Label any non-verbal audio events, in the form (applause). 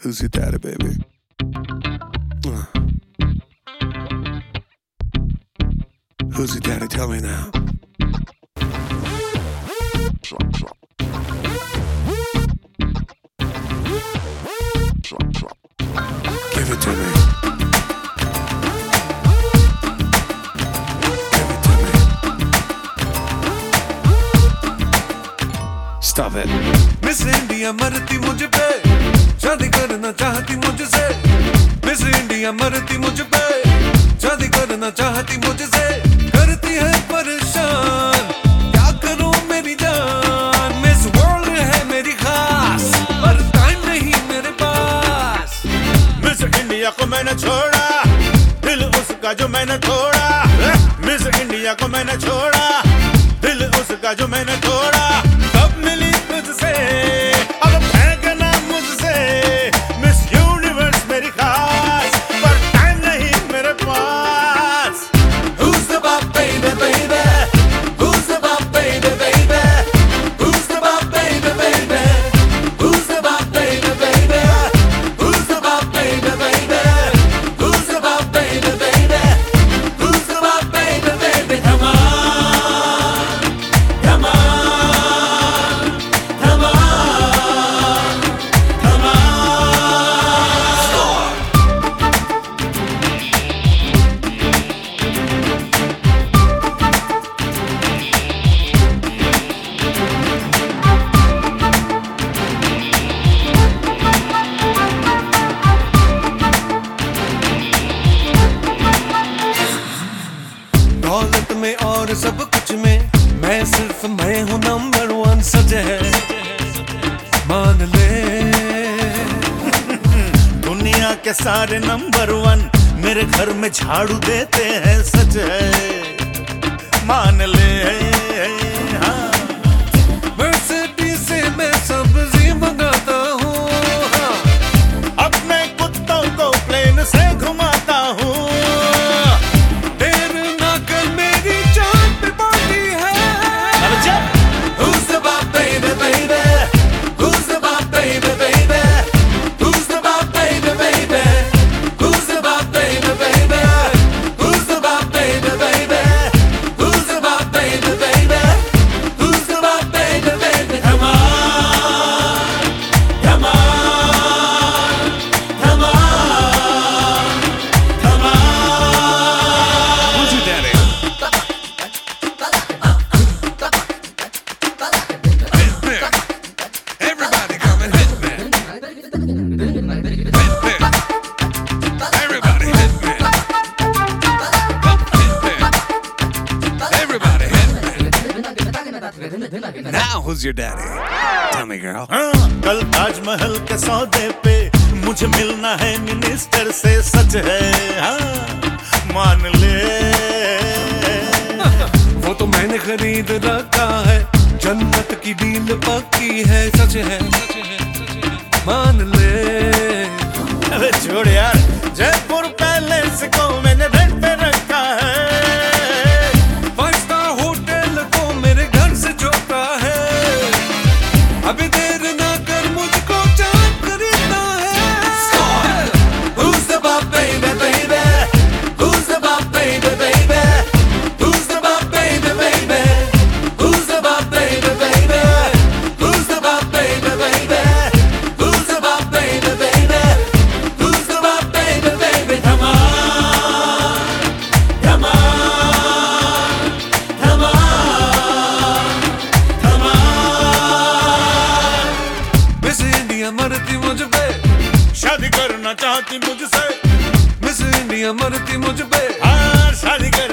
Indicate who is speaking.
Speaker 1: Who's your daddy, baby? (sighs) Uh. Who's your daddy? Tell me now. Give it to me. Give it to me. Stop it.
Speaker 2: Miss India मरती मुझ पे शादी करना चाहती मुझसे। Miss India मरती मुझ पे। शादी करना चाहती मुझसे। करती है परेशान। क्या करूँ मेरी जान? मिस वर्ल्ड है मेरी खास, पर टाइम नहीं मेरे पास।
Speaker 3: मिस इंडिया को मैंने छोड़ा, दिल उसका जो मैंने छोड़ा मिस इंडिया को मैंने छोड़ा, दिल उसका जो मैंने तोड़ा।
Speaker 2: सिर्फ़ मैं हूँ नंबर वन सच है। मान ले।
Speaker 3: दुनिया के सारे नंबर वन मेरे घर में झाड़ू देते हैं, सच है। मान ले।
Speaker 1: Now who's your daddy? Tell me, girl.
Speaker 3: हाँ, कल ताजमहल के सौदे पे मुझे मिलना है मिनिस्टर से सच है हाँ, मान ले (laughs)
Speaker 2: वो तो मैंने खरीद रखा है जन्नत की डील पक्की है सच है मान ले
Speaker 3: अरे छोड़ यार जयपुर पैलेस
Speaker 2: चाहती मुझसे। मिस इंडिया मरती मुझ पे।
Speaker 3: हाँ शादी कर